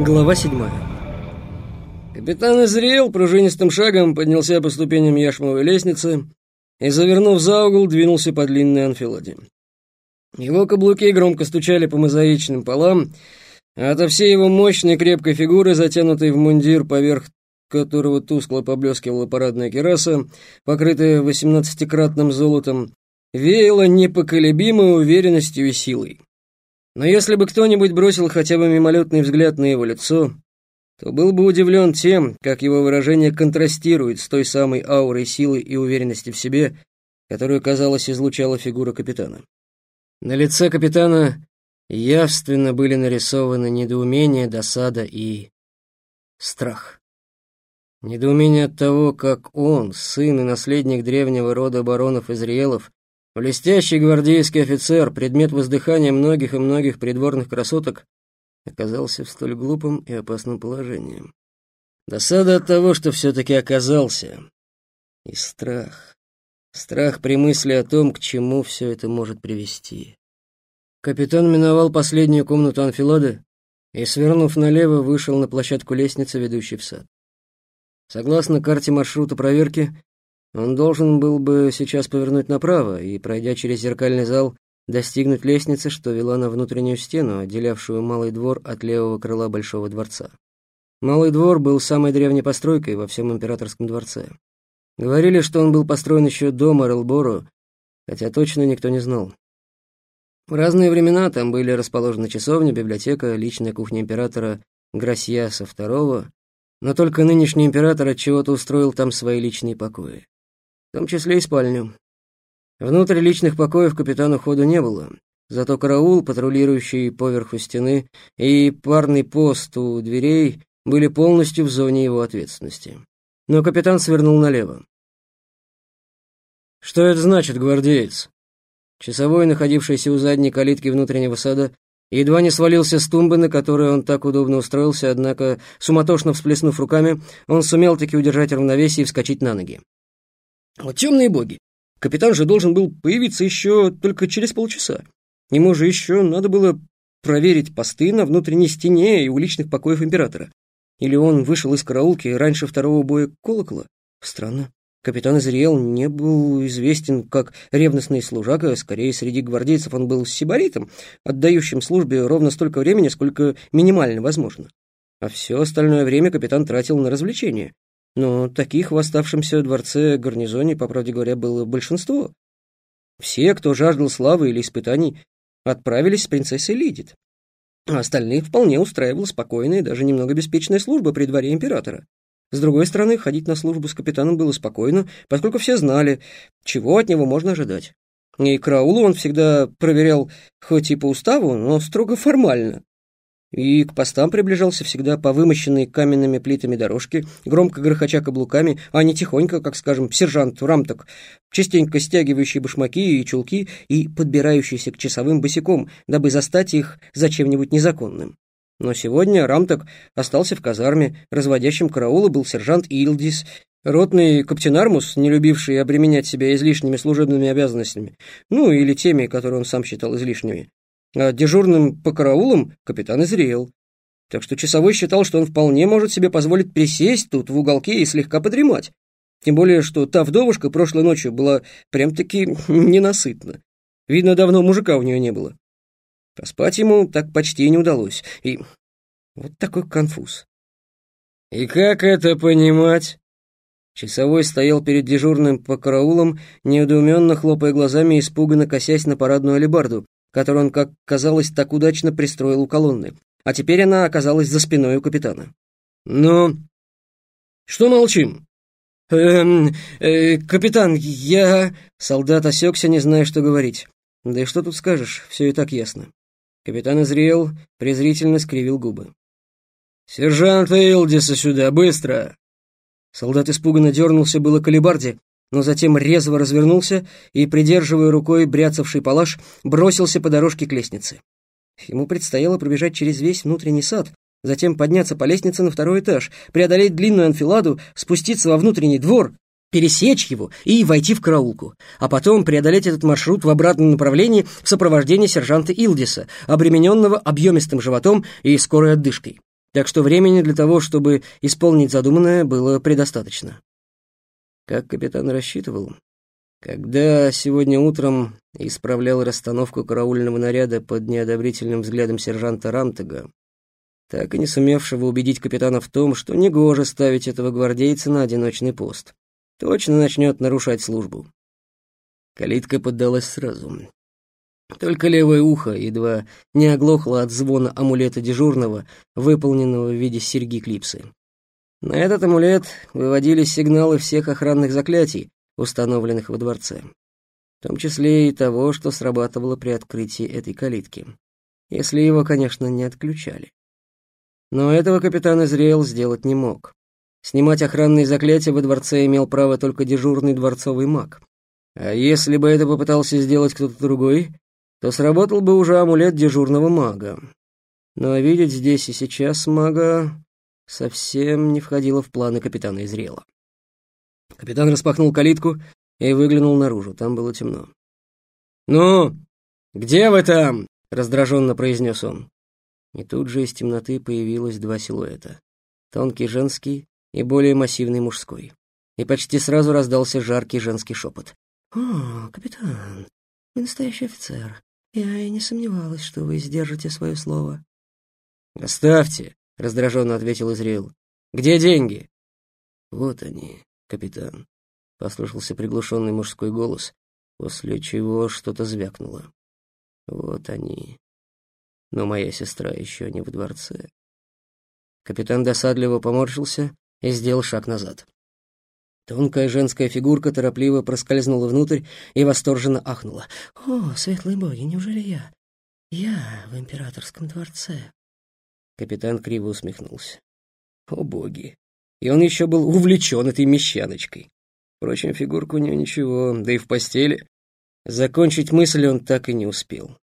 Глава седьмая. Капитан Изриэл пружинистым шагом поднялся по ступеням яшмовой лестницы и, завернув за угол, двинулся по длинной анфиладе. Его каблуки громко стучали по мозаичным полам, а ото всей его мощной крепкой фигуры, затянутой в мундир, поверх которого тускло поблескивала парадная кераса, покрытая восемнадцатикратным золотом, веяло непоколебимой уверенностью и силой. Но если бы кто-нибудь бросил хотя бы мимолетный взгляд на его лицо, то был бы удивлен тем, как его выражение контрастирует с той самой аурой силы и уверенности в себе, которую, казалось, излучала фигура капитана. На лице капитана явственно были нарисованы недоумение, досада и страх. Недоумение от того, как он, сын и наследник древнего рода баронов Изриелов, Блестящий гвардейский офицер, предмет воздыхания многих и многих придворных красоток, оказался в столь глупом и опасном положении. Досада от того, что все-таки оказался. И страх. Страх при мысли о том, к чему все это может привести. Капитан миновал последнюю комнату анфилады и, свернув налево, вышел на площадку лестницы, ведущей в сад. Согласно карте маршрута проверки, он должен был бы сейчас повернуть направо и, пройдя через зеркальный зал, достигнуть лестницы, что вела на внутреннюю стену, отделявшую малый двор от левого крыла Большого дворца. Малый двор был самой древней постройкой во всем императорском дворце. Говорили, что он был построен еще до Марлборо, хотя точно никто не знал. В разные времена там были расположены часовня, библиотека, личная кухня императора Грасьяса II, но только нынешний император от чего-то устроил там свои личные покои в том числе и спальню. Внутрь личных покоев капитану ходу не было, зато караул, патрулирующий поверху стены, и парный пост у дверей были полностью в зоне его ответственности. Но капитан свернул налево. «Что это значит, гвардеец?» Часовой, находившийся у задней калитки внутреннего сада, едва не свалился с тумбы, на которой он так удобно устроился, однако, суматошно всплеснув руками, он сумел таки удержать равновесие и вскочить на ноги. Вот темные боги. Капитан же должен был появиться еще только через полчаса. Ему же еще надо было проверить посты на внутренней стене и у личных покоев императора. Или он вышел из караулки раньше второго боя колокола? Странно. Капитан Изриэл не был известен как ревностный служака, скорее среди гвардейцев он был сибаритом, отдающим службе ровно столько времени, сколько минимально возможно. А все остальное время капитан тратил на развлечения. Но таких в оставшемся дворце гарнизоне, по правде говоря, было большинство. Все, кто жаждал славы или испытаний, отправились с принцессой Лидит. А остальных вполне устраивала спокойная и даже немного беспечная служба при дворе императора. С другой стороны, ходить на службу с капитаном было спокойно, поскольку все знали, чего от него можно ожидать. И караулу он всегда проверял хоть и по уставу, но строго формально и к постам приближался всегда по вымощенной каменными плитами дорожке, громко грохоча каблуками, а не тихонько, как, скажем, сержант Рамток, частенько стягивающий башмаки и чулки и подбирающийся к часовым босиком, дабы застать их за чем-нибудь незаконным. Но сегодня Рамток остался в казарме, разводящим караулы был сержант Илдис, ротный каптенармус, не любивший обременять себя излишними служебными обязанностями, ну или теми, которые он сам считал излишними, а дежурным по караулам капитан изрел. Так что часовой считал, что он вполне может себе позволить присесть тут в уголке и слегка подремать. Тем более, что та вдовушка прошлой ночью была прям-таки ненасытна. Видно, давно мужика у нее не было. Поспать ему так почти не удалось. И вот такой конфуз. «И как это понимать?» Часовой стоял перед дежурным по караулам, недоуменно хлопая глазами испуганно косясь на парадную алебарду, которую он, как казалось, так удачно пристроил у колонны, а теперь она оказалась за спиной у капитана. «Ну, что молчим?» «Эм, э, капитан, я...» Солдат осекся, не зная, что говорить. «Да и что тут скажешь, все и так ясно». Капитан изрел, презрительно скривил губы. «Сержанта Элдиса сюда, быстро!» Солдат испуганно дернулся было к алебарде, но затем резво развернулся и, придерживая рукой бряцавший палаш, бросился по дорожке к лестнице. Ему предстояло пробежать через весь внутренний сад, затем подняться по лестнице на второй этаж, преодолеть длинную анфиладу, спуститься во внутренний двор, пересечь его и войти в караулку, а потом преодолеть этот маршрут в обратном направлении в сопровождении сержанта Илдиса, обремененного объемистым животом и скорой отдышкой. так что времени для того, чтобы исполнить задуманное, было предостаточно. Как капитан рассчитывал, когда сегодня утром исправлял расстановку караульного наряда под неодобрительным взглядом сержанта Рамтага, так и не сумевшего убедить капитана в том, что негоже ставить этого гвардейца на одиночный пост. Точно начнет нарушать службу. Калитка поддалась сразу. Только левое ухо едва не оглохло от звона амулета дежурного, выполненного в виде серьги клипсы. На этот амулет выводились сигналы всех охранных заклятий, установленных во дворце. В том числе и того, что срабатывало при открытии этой калитки. Если его, конечно, не отключали. Но этого капитан Израил сделать не мог. Снимать охранные заклятия во дворце имел право только дежурный дворцовый маг. А если бы это попытался сделать кто-то другой, то сработал бы уже амулет дежурного мага. Но видеть здесь и сейчас мага совсем не входило в планы капитана Изрела. Капитан распахнул калитку и выглянул наружу. Там было темно. «Ну, где вы там?» — раздраженно произнес он. И тут же из темноты появилось два силуэта. Тонкий женский и более массивный мужской. И почти сразу раздался жаркий женский шепот. «О, капитан, вы настоящий офицер. Я и не сомневалась, что вы сдержите свое слово». «Оставьте», — раздраженно ответил Израил. «Где деньги?» «Вот они, капитан», — послышался приглушенный мужской голос, после чего что-то звякнуло. «Вот они, но моя сестра еще не в дворце. Капитан досадливо поморщился и сделал шаг назад. Тонкая женская фигурка торопливо проскользнула внутрь и восторженно ахнула. «О, светлые боги, неужели я? Я в императорском дворце?» Капитан криво усмехнулся. «О, боги!» И он еще был увлечен этой мещаночкой. Впрочем, фигурку у нее ничего, да и в постели. Закончить мысль он так и не успел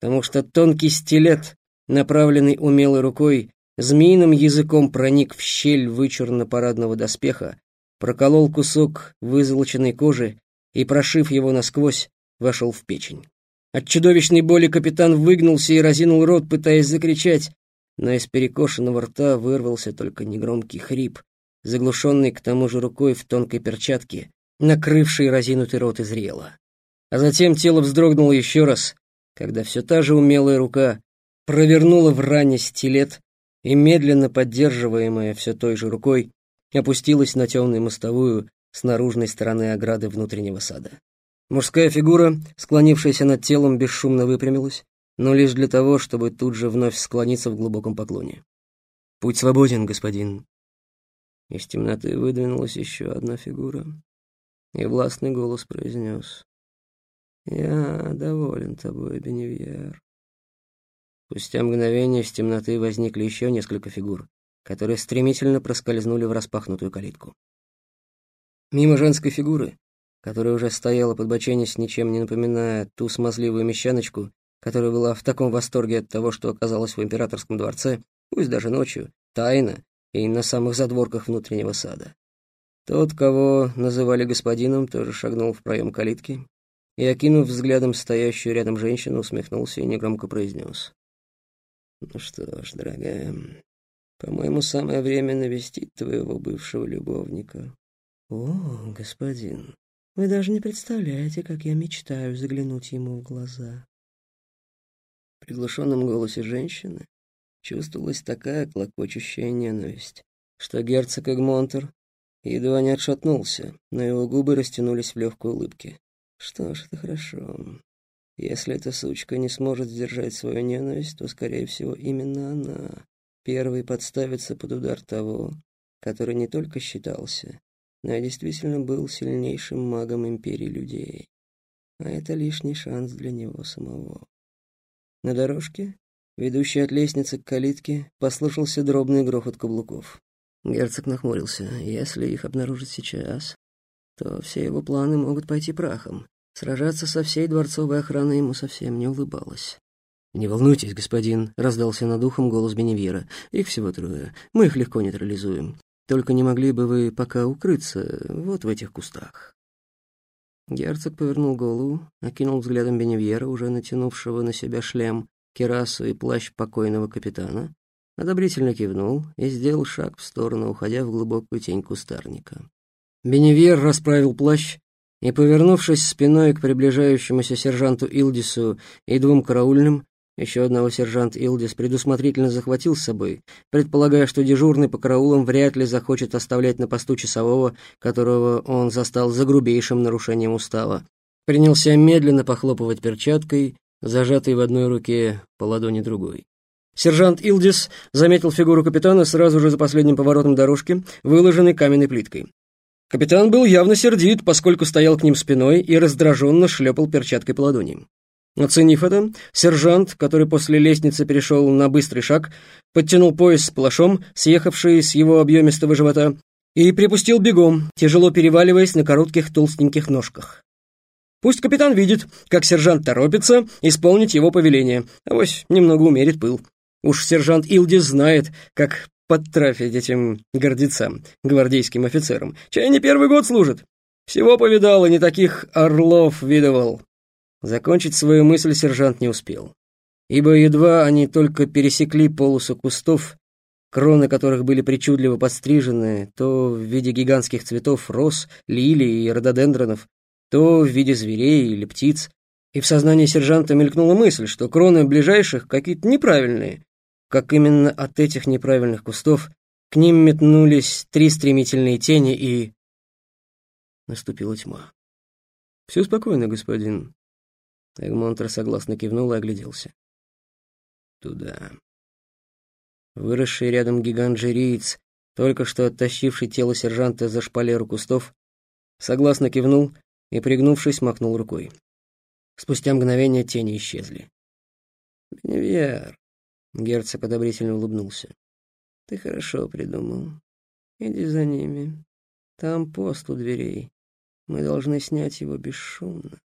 потому что тонкий стилет, направленный умелой рукой, змеиным языком проник в щель вычурно-парадного доспеха, проколол кусок вызолоченной кожи и, прошив его насквозь, вошел в печень. От чудовищной боли капитан выгнулся и разинул рот, пытаясь закричать, но из перекошенного рта вырвался только негромкий хрип, заглушенный к тому же рукой в тонкой перчатке, накрывший разинутый рот изрела. А затем тело вздрогнуло еще раз, когда все та же умелая рука провернула в ране стилет и, медленно поддерживаемая все той же рукой, опустилась на темную мостовую с наружной стороны ограды внутреннего сада. Мужская фигура, склонившаяся над телом, бесшумно выпрямилась, но лишь для того, чтобы тут же вновь склониться в глубоком поклоне. «Путь свободен, господин». Из темноты выдвинулась еще одна фигура, и властный голос произнес. «Я доволен тобой, Беневьер». Спустя мгновение из темноты возникли еще несколько фигур, которые стремительно проскользнули в распахнутую калитку. Мимо женской фигуры, которая уже стояла под боченись, ничем не напоминая ту смазливую мещаночку, которая была в таком восторге от того, что оказалась в императорском дворце, пусть даже ночью, тайно и на самых задворках внутреннего сада. Тот, кого называли господином, тоже шагнул в проем калитки и, окинув взглядом стоящую рядом женщину, усмехнулся и негромко произнес. «Ну что ж, дорогая, по-моему, самое время навестить твоего бывшего любовника». «О, господин, вы даже не представляете, как я мечтаю заглянуть ему в глаза». В приглушенном голосе женщины чувствовалась такая клокочущая ненависть, что герцог Эгмонтер едва не отшатнулся, но его губы растянулись в легкой улыбке. Что ж, это хорошо. Если эта сучка не сможет сдержать свою ненависть, то, скорее всего, именно она первой подставится под удар того, который не только считался, но и действительно был сильнейшим магом Империи людей. А это лишний шанс для него самого. На дорожке, ведущей от лестницы к калитке, послышался дробный грохот каблуков. Герцог нахмурился. Если их обнаружат сейчас, то все его планы могут пойти прахом. Сражаться со всей дворцовой охраной ему совсем не улыбалось. «Не волнуйтесь, господин», — раздался над ухом голос Беневьера. «Их всего трое. Мы их легко нейтрализуем. Только не могли бы вы пока укрыться вот в этих кустах». Герцог повернул голову, окинул взглядом Беневьера, уже натянувшего на себя шлем, керасу и плащ покойного капитана, одобрительно кивнул и сделал шаг в сторону, уходя в глубокую тень кустарника. Беневьер расправил плащ и, повернувшись спиной к приближающемуся сержанту Илдису и двум караульным, еще одного сержант Илдис предусмотрительно захватил с собой, предполагая, что дежурный по караулам вряд ли захочет оставлять на посту часового, которого он застал за грубейшим нарушением устава. Принялся медленно похлопывать перчаткой, зажатой в одной руке по ладони другой. Сержант Илдис заметил фигуру капитана сразу же за последним поворотом дорожки, выложенной каменной плиткой. Капитан был явно сердит, поскольку стоял к ним спиной и раздраженно шлепал перчаткой по ладони. Оценив это, сержант, который после лестницы перешел на быстрый шаг, подтянул пояс с плашом, съехавший с его объемистого живота, и припустил бегом, тяжело переваливаясь на коротких толстеньких ножках. Пусть капитан видит, как сержант торопится исполнить его повеление, авось немного умерит пыл. Уж сержант Илди знает, как подтрафить этим гордецам, гвардейским офицерам. Чай не первый год служит. Всего повидал и не таких орлов видывал. Закончить свою мысль сержант не успел, ибо едва они только пересекли полосу кустов, кроны которых были причудливо подстрижены, то в виде гигантских цветов роз, лилий и рододендронов, то в виде зверей или птиц, и в сознании сержанта мелькнула мысль, что кроны ближайших какие-то неправильные, как именно от этих неправильных кустов к ним метнулись три стремительные тени и... Наступила тьма. «Все спокойно, господин», Эгмонтер согласно кивнул и огляделся. Туда. Выросший рядом гигант-жириец, только что оттащивший тело сержанта за шпалеру кустов, согласно кивнул и, пригнувшись, махнул рукой. Спустя мгновение тени исчезли. «Беневьер», — герцог одобрительно улыбнулся, — «ты хорошо придумал. Иди за ними. Там пост у дверей. Мы должны снять его бесшумно».